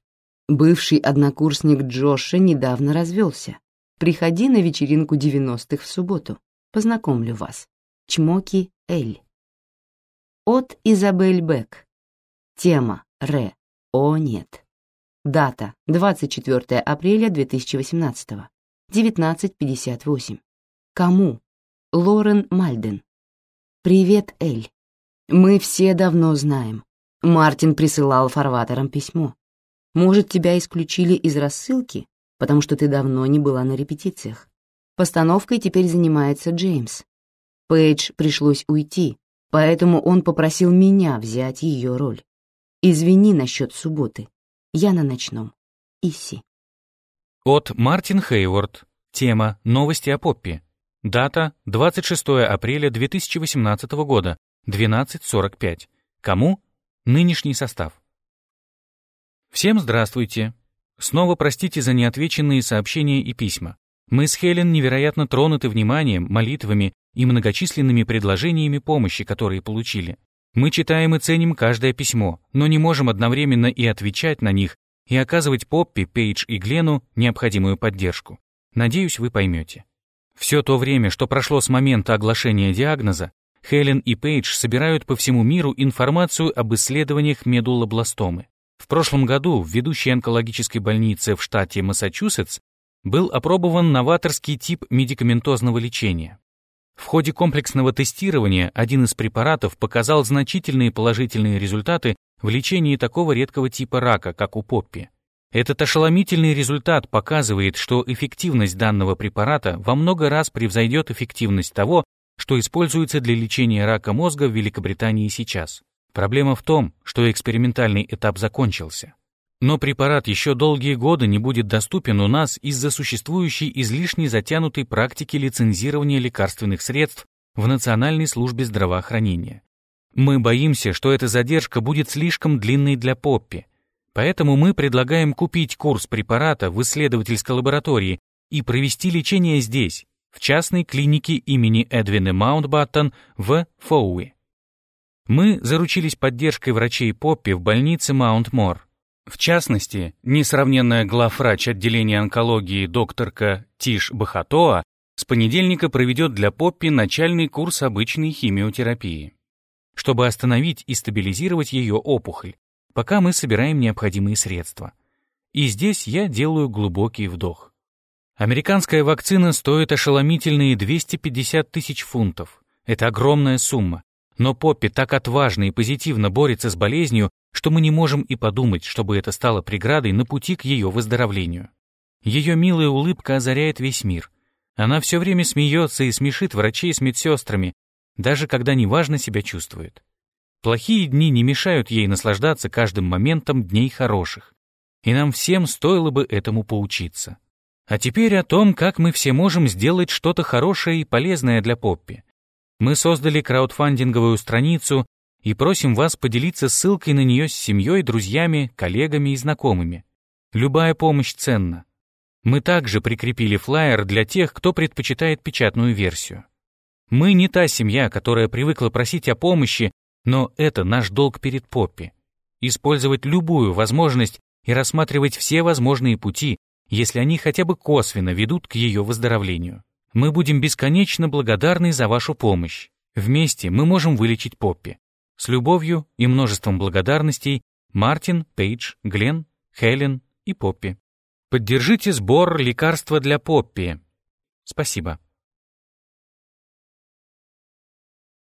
Бывший однокурсник Джоша недавно развелся. Приходи на вечеринку девяностых в субботу. Познакомлю вас. Чмоки Эль. От Изабель Бек. Тема Ре. О, нет. Дата 24 апреля 2018. 19.58. Кому? Лорен Мальден. Привет, Эль. Мы все давно знаем. Мартин присылал фарватерам письмо. Может, тебя исключили из рассылки, потому что ты давно не была на репетициях. Постановкой теперь занимается Джеймс. Пейдж пришлось уйти, поэтому он попросил меня взять ее роль. Извини насчет субботы. Я на ночном. Исси. От Мартин Хейворд. Тема «Новости о Поппи». Дата 26 апреля 2018 года, 12.45. Кому? Нынешний состав. Всем здравствуйте. Снова простите за неотвеченные сообщения и письма. Мы с Хелен невероятно тронуты вниманием, молитвами и многочисленными предложениями помощи, которые получили. Мы читаем и ценим каждое письмо, но не можем одновременно и отвечать на них, и оказывать Поппи, Пейдж и Глену необходимую поддержку. Надеюсь, вы поймете. Все то время, что прошло с момента оглашения диагноза, Хелен и Пейдж собирают по всему миру информацию об исследованиях медулобластомы. В прошлом году в ведущей онкологической больнице в штате Массачусетс был опробован новаторский тип медикаментозного лечения. В ходе комплексного тестирования один из препаратов показал значительные положительные результаты в лечении такого редкого типа рака, как у Поппи. Этот ошеломительный результат показывает, что эффективность данного препарата во много раз превзойдет эффективность того, что используется для лечения рака мозга в Великобритании сейчас. Проблема в том, что экспериментальный этап закончился. Но препарат еще долгие годы не будет доступен у нас из-за существующей излишне затянутой практики лицензирования лекарственных средств в Национальной службе здравоохранения. Мы боимся, что эта задержка будет слишком длинной для Поппи, Поэтому мы предлагаем купить курс препарата в исследовательской лаборатории и провести лечение здесь, в частной клинике имени Эдвина Маунтбаттон в Фоуи. Мы заручились поддержкой врачей Поппи в больнице Маунт-Мор. В частности, несравненная главврач отделения онкологии докторка Тиш Бахатоа с понедельника проведет для Поппи начальный курс обычной химиотерапии, чтобы остановить и стабилизировать ее опухоль, пока мы собираем необходимые средства. И здесь я делаю глубокий вдох. Американская вакцина стоит ошеломительные 250 тысяч фунтов. Это огромная сумма. Но Поппи так отважно и позитивно борется с болезнью, что мы не можем и подумать, чтобы это стало преградой на пути к ее выздоровлению. Ее милая улыбка озаряет весь мир. Она все время смеется и смешит врачей с медсестрами, даже когда неважно себя чувствует. Плохие дни не мешают ей наслаждаться каждым моментом дней хороших. И нам всем стоило бы этому поучиться. А теперь о том, как мы все можем сделать что-то хорошее и полезное для Поппи. Мы создали краудфандинговую страницу и просим вас поделиться ссылкой на нее с семьей, друзьями, коллегами и знакомыми. Любая помощь ценна. Мы также прикрепили флаер для тех, кто предпочитает печатную версию. Мы не та семья, которая привыкла просить о помощи но это наш долг перед Поппи. Использовать любую возможность и рассматривать все возможные пути, если они хотя бы косвенно ведут к ее выздоровлению. Мы будем бесконечно благодарны за вашу помощь. Вместе мы можем вылечить Поппи. С любовью и множеством благодарностей Мартин, Пейдж, Глен, Хелен и Поппи. Поддержите сбор лекарства для Поппи. Спасибо.